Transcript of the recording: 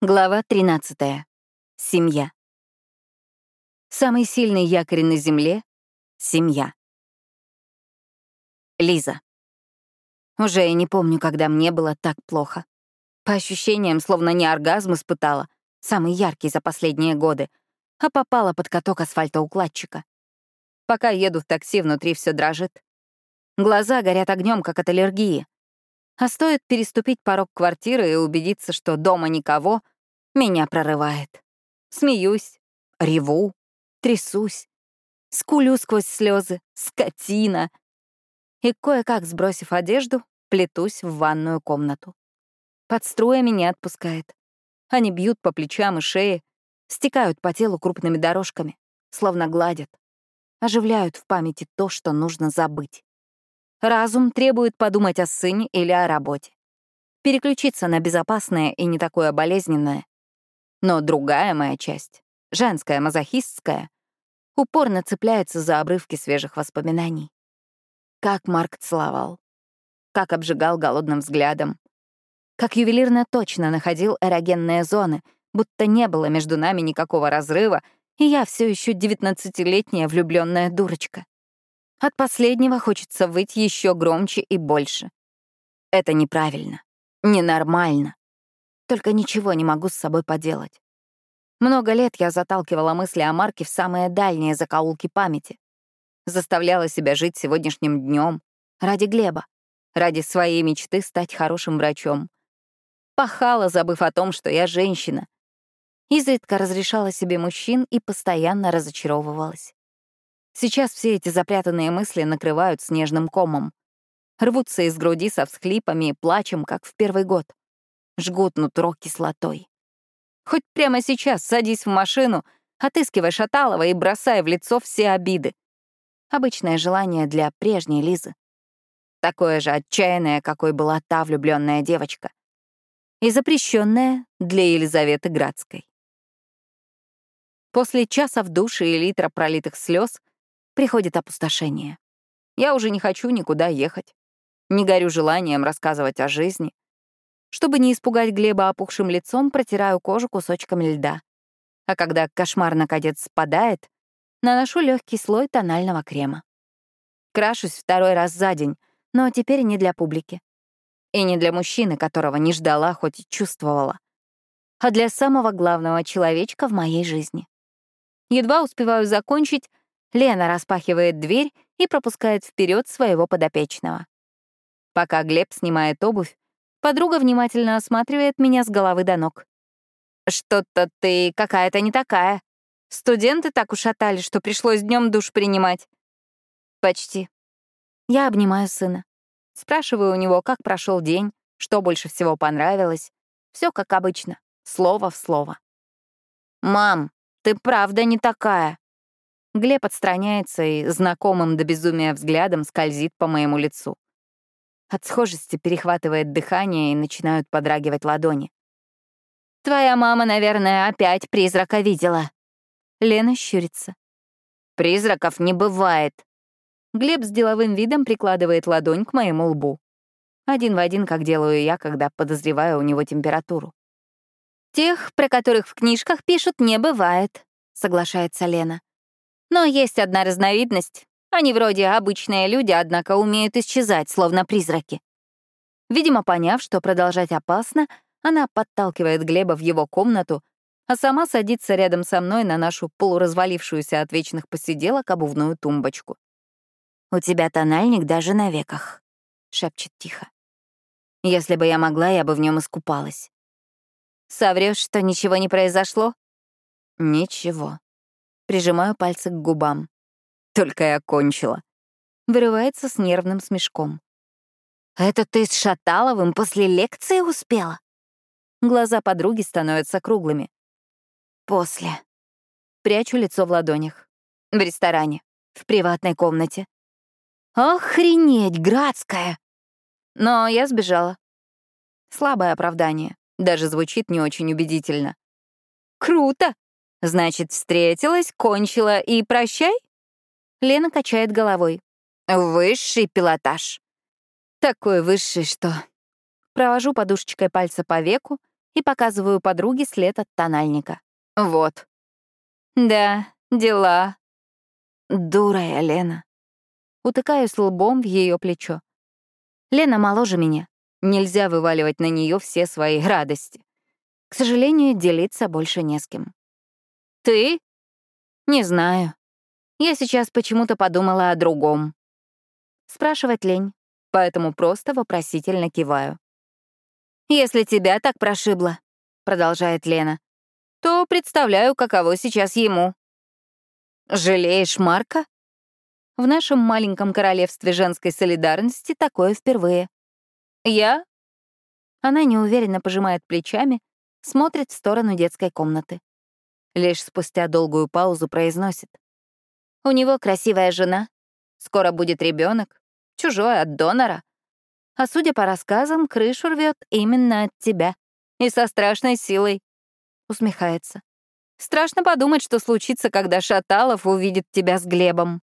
Глава 13. Семья. Самый сильный якорь на Земле — семья. Лиза. Уже и не помню, когда мне было так плохо. По ощущениям, словно не оргазм испытала, самый яркий за последние годы, а попала под каток асфальтоукладчика. Пока еду в такси, внутри все дрожит. Глаза горят огнем, как от аллергии. А стоит переступить порог квартиры и убедиться, что дома никого, меня прорывает. Смеюсь, реву, трясусь, скулю сквозь слезы, скотина. И кое-как, сбросив одежду, плетусь в ванную комнату. Под струями не отпускает. Они бьют по плечам и шее, стекают по телу крупными дорожками, словно гладят, оживляют в памяти то, что нужно забыть. Разум требует подумать о сыне или о работе. Переключиться на безопасное и не такое болезненное. Но другая моя часть, женская, мазохистская, упорно цепляется за обрывки свежих воспоминаний. Как Марк целовал, как обжигал голодным взглядом, как ювелирно точно находил эрогенные зоны, будто не было между нами никакого разрыва, и я все еще девятнадцатилетняя влюбленная дурочка. От последнего хочется выть еще громче и больше. Это неправильно, ненормально. Только ничего не могу с собой поделать. Много лет я заталкивала мысли о Марке в самые дальние закоулки памяти. Заставляла себя жить сегодняшним днем ради Глеба, ради своей мечты стать хорошим врачом. Пахала, забыв о том, что я женщина. Изредка разрешала себе мужчин и постоянно разочаровывалась. Сейчас все эти запрятанные мысли накрывают снежным комом. Рвутся из груди со всхлипами и плачем, как в первый год. Жгут нутро кислотой. Хоть прямо сейчас садись в машину, отыскивай Шаталова и бросай в лицо все обиды. Обычное желание для прежней Лизы. Такое же отчаянное, какой была та влюбленная девочка. И запрещенное для Елизаветы Градской. После часа в душе и литра пролитых слез приходит опустошение. Я уже не хочу никуда ехать. Не горю желанием рассказывать о жизни. Чтобы не испугать Глеба опухшим лицом, протираю кожу кусочками льда. А когда кошмар наконец спадает, наношу легкий слой тонального крема. Крашусь второй раз за день, но теперь не для публики. И не для мужчины, которого не ждала, хоть и чувствовала, а для самого главного человечка в моей жизни. Едва успеваю закончить, Лена распахивает дверь и пропускает вперед своего подопечного. Пока Глеб снимает обувь, подруга внимательно осматривает меня с головы до ног. «Что-то ты какая-то не такая. Студенты так ушатали, что пришлось днем душ принимать». «Почти». Я обнимаю сына. Спрашиваю у него, как прошел день, что больше всего понравилось. Все как обычно, слово в слово. «Мам, ты правда не такая», Глеб отстраняется и знакомым до безумия взглядом скользит по моему лицу. От схожести перехватывает дыхание и начинают подрагивать ладони. «Твоя мама, наверное, опять призрака видела». Лена щурится. «Призраков не бывает». Глеб с деловым видом прикладывает ладонь к моему лбу. Один в один, как делаю я, когда подозреваю у него температуру. «Тех, про которых в книжках пишут, не бывает», — соглашается Лена. Но есть одна разновидность. Они вроде обычные люди, однако умеют исчезать, словно призраки. Видимо, поняв, что продолжать опасно, она подталкивает Глеба в его комнату, а сама садится рядом со мной на нашу полуразвалившуюся от вечных посиделок обувную тумбочку. «У тебя тональник даже на веках», — шепчет тихо. «Если бы я могла, я бы в нем искупалась». «Соврёшь, что ничего не произошло?» «Ничего», Прижимаю пальцы к губам. Только я кончила. Вырывается с нервным смешком. «Это ты с Шаталовым после лекции успела?» Глаза подруги становятся круглыми. «После». Прячу лицо в ладонях. В ресторане. В приватной комнате. «Охренеть, Градская!» Но я сбежала. Слабое оправдание. Даже звучит не очень убедительно. «Круто!» Значит, встретилась, кончила и прощай? Лена качает головой. Высший пилотаж. Такой высший, что... Провожу подушечкой пальца по веку и показываю подруге след от тональника. Вот. Да, дела. Дура я, Лена. Утыкаюсь лбом в ее плечо. Лена моложе меня. Нельзя вываливать на нее все свои радости. К сожалению, делиться больше не с кем. Ты? Не знаю. Я сейчас почему-то подумала о другом. Спрашивать лень, поэтому просто вопросительно киваю. «Если тебя так прошибло», — продолжает Лена, «то представляю, каково сейчас ему». «Жалеешь Марка?» В нашем маленьком королевстве женской солидарности такое впервые. «Я?» Она неуверенно пожимает плечами, смотрит в сторону детской комнаты. Лишь спустя долгую паузу произносит. «У него красивая жена, скоро будет ребенок, чужой от донора. А судя по рассказам, крышу рвет именно от тебя. И со страшной силой. Усмехается. Страшно подумать, что случится, когда Шаталов увидит тебя с Глебом.